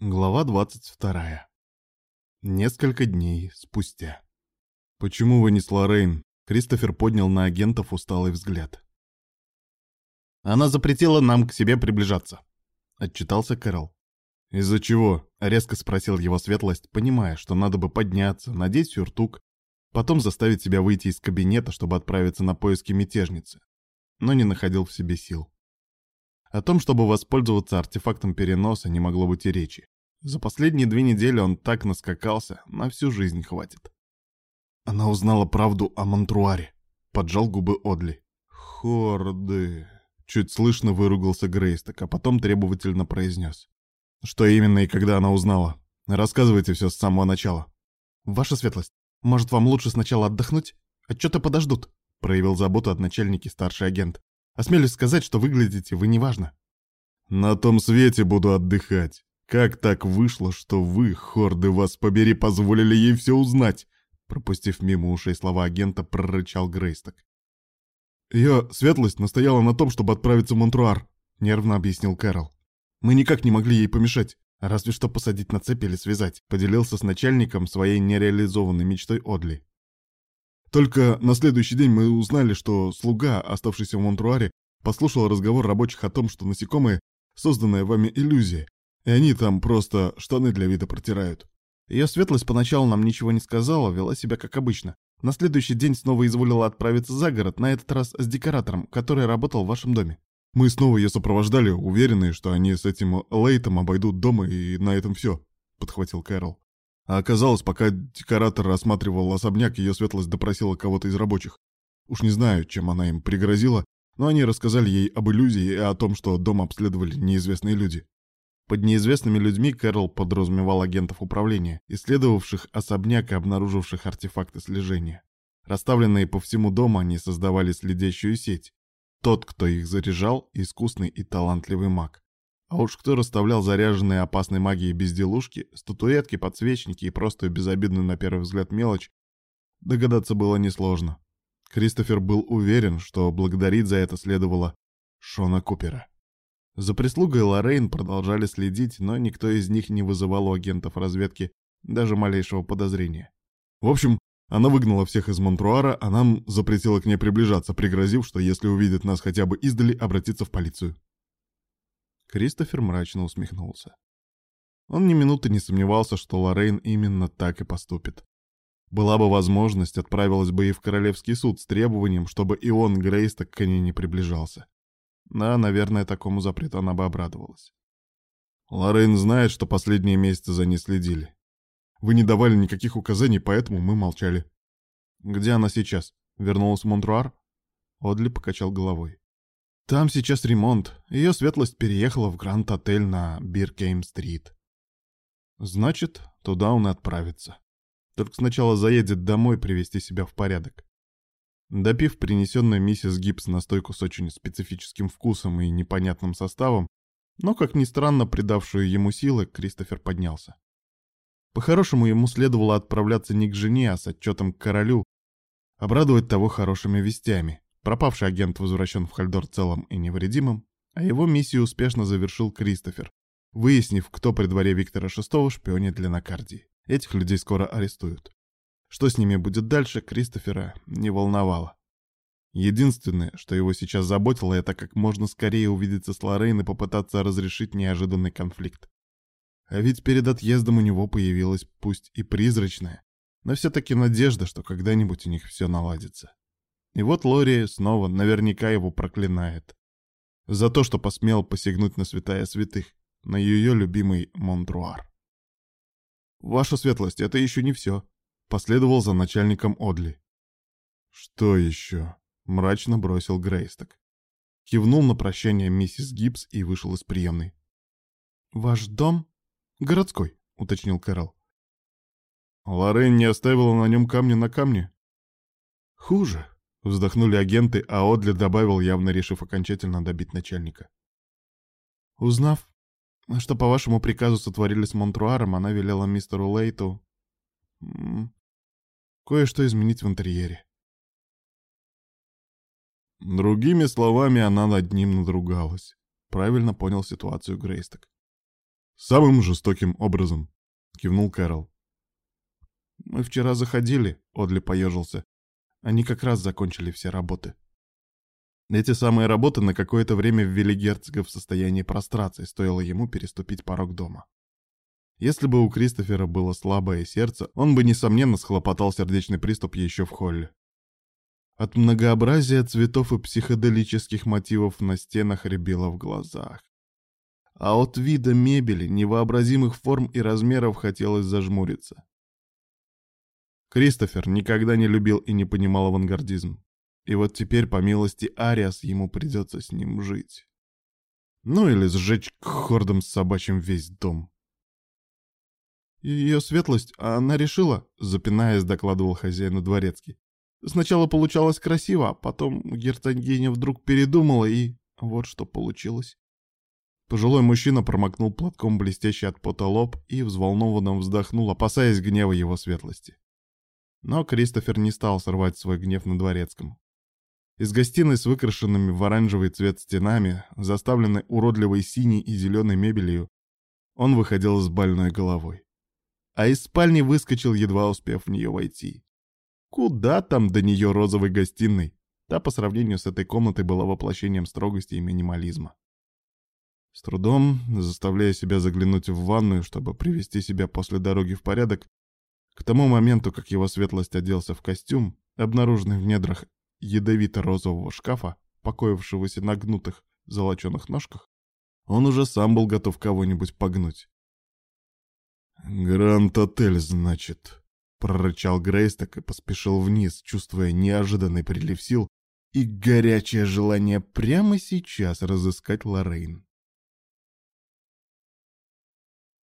Глава 22. Несколько дней спустя. «Почему вы не с Лоррейн?» Кристофер поднял на агентов усталый взгляд. «Она запретила нам к себе приближаться», — отчитался Кэрол. «Из-за чего?» — резко спросил его светлость, понимая, что надо бы подняться, надеть сюртук, потом заставить себя выйти из кабинета, чтобы отправиться на поиски мятежницы, но не находил в себе сил. О том, чтобы воспользоваться артефактом переноса, не могло быть и речи. За последние две недели он так наскакался, на всю жизнь хватит. Она узнала правду о Монтруаре. Поджал губы Одли. «Хорды...» Чуть слышно выругался Грейсток, а потом требовательно произнес. «Что именно и когда она узнала? Рассказывайте все с самого начала». «Ваша светлость, может, вам лучше сначала отдохнуть? Отчеты подождут», — проявил заботу от начальники старший агент. Осмелюсь сказать, что выглядите вы неважно. На том свете буду отдыхать. Как так вышло, что вы, хорды вас побери, позволили ей все узнать? Пропустив мимо ушей слова агента, прорычал Грейсток. Ее светлость настояла на том, чтобы отправиться в Монтруар, нервно объяснил Кэрол. Мы никак не могли ей помешать, разве что посадить на цепь или связать, поделился с начальником своей нереализованной мечтой Одли. Только на следующий день мы узнали, что слуга, оставшийся в Монтруаре, послушал разговор рабочих о том, что насекомые — созданная вами иллюзия, и они там просто штаны для вида протирают. Ее светлость поначалу нам ничего не сказала, вела себя как обычно. На следующий день снова изволила отправиться за город, на этот раз с декоратором, который работал в вашем доме. Мы снова ее сопровождали, уверенные, что они с этим Лейтом обойдут дома, и на этом все, — подхватил Кэрол. А оказалось, пока декоратор рассматривал особняк, ее светлость допросила кого-то из рабочих. Уж не знаю, чем она им пригрозила, но они рассказали ей об иллюзии и о том, что дом обследовали неизвестные люди. Под неизвестными людьми Кэрол подразумевал агентов управления, исследовавших особняк и обнаруживших артефакты слежения. Расставленные по всему дому, они создавали следящую сеть. Тот, кто их заряжал, искусный и талантливый маг. А уж кто расставлял заряженные опасной магией безделушки, статуэтки, подсвечники и просто безобидную на первый взгляд мелочь, догадаться было несложно. Кристофер был уверен, что благодарить за это следовало Шона Купера. За прислугой Лоррейн продолжали следить, но никто из них не вызывал у агентов разведки даже малейшего подозрения. В общем, она выгнала всех из Монтруара, а нам запретила к ней приближаться, пригрозив, что если увидит нас хотя бы издали, обратиться в полицию. Кристофер мрачно усмехнулся. Он ни минуты не сомневался, что Лоррейн именно так и поступит. Была бы возможность, отправилась бы и в Королевский суд с требованием, чтобы и он, Грейсток, к ней не приближался. Да, наверное, такому запрету она бы обрадовалась. Лоррейн знает, что последние месяцы за ней следили. Вы не давали никаких указаний, поэтому мы молчали. Где она сейчас? Вернулась в Монтруар? Одли покачал головой. Там сейчас ремонт. Ее светлость переехала в Гранд-отель на Биркейм-стрит. Значит, туда он и отправится. Только сначала заедет домой привести себя в порядок. Допив принесенную миссис Гибс настойку с очень специфическим вкусом и непонятным составом, но, как ни странно, придавшую ему силы, Кристофер поднялся. По-хорошему, ему следовало отправляться не к жене, а с отчетом к королю, обрадовать того хорошими вестями. Пропавший агент возвращен в Хальдор целым и невредимым, а его миссию успешно завершил Кристофер, выяснив, кто при дворе Виктора VI шпионит для Накардии. Этих людей скоро арестуют. Что с ними будет дальше, Кристофера не волновало. Единственное, что его сейчас заботило, это как можно скорее увидеться с Лоррейн и попытаться разрешить неожиданный конфликт. А ведь перед отъездом у него появилась пусть и призрачная, но все-таки надежда, что когда-нибудь у них все наладится. И вот Лори снова наверняка его проклинает. За то, что посмел посягнуть на святая святых, на ее любимый Монтруар. «Ваша светлость, это еще не все», — последовал за начальником Одли. «Что еще?» — мрачно бросил Грейсток. Кивнул на прощание миссис Гибс и вышел из приемной. «Ваш дом?» «Городской», — уточнил Кэрол. Лорен не оставила на нем камня на камне. «Хуже», Вздохнули агенты, а Одли добавил, явно решив окончательно добить начальника. Узнав, что по вашему приказу сотворили с Монтруаром, она велела мистеру Лейту кое-что изменить в интерьере. Другими словами, она над ним надругалась. Правильно понял ситуацию Грейсток. «Самым жестоким образом», — кивнул Кэрол. «Мы вчера заходили», — Одли поежился. «Они как раз закончили все работы». Эти самые работы на какое-то время ввели герцога в состояние прострации, стоило ему переступить порог дома. Если бы у Кристофера было слабое сердце, он бы, несомненно, схлопотал сердечный приступ еще в холле. От многообразия цветов и психоделических мотивов на стенах рябило в глазах. А от вида мебели, невообразимых форм и размеров хотелось зажмуриться. Кристофер никогда не любил и не понимал авангардизм. И вот теперь, по милости Ариас, ему придется с ним жить. Ну или сжечь к хордам с собачьим весь дом. Ее светлость, она решила, запинаясь, докладывал хозяину дворецкий. Сначала получалось красиво, а потом герцогиня вдруг передумала, и вот что получилось. Пожилой мужчина промокнул платком блестящий от пота лоб и взволнованно вздохнул, опасаясь гнева его светлости. Но Кристофер не стал срывать свой гнев на дворецком. Из гостиной с выкрашенными в оранжевый цвет стенами, заставленной уродливой синей и зеленой мебелью, он выходил с больной головой. А из спальни выскочил, едва успев в нее войти. Куда там до нее розовой гостиной? Та по сравнению с этой комнатой была воплощением строгости и минимализма. С трудом, заставляя себя заглянуть в ванную, чтобы привести себя после дороги в порядок, к тому моменту, как его светлость оделся в костюм, обнаруженный в недрах ядовито-розового шкафа, покоившегося на гнутых золоченых ножках, он уже сам был готов кого-нибудь погнуть. «Гранд-отель, значит», — прорычал Грейсток и поспешил вниз, чувствуя неожиданный прилив сил и горячее желание прямо сейчас разыскать Лоррейн.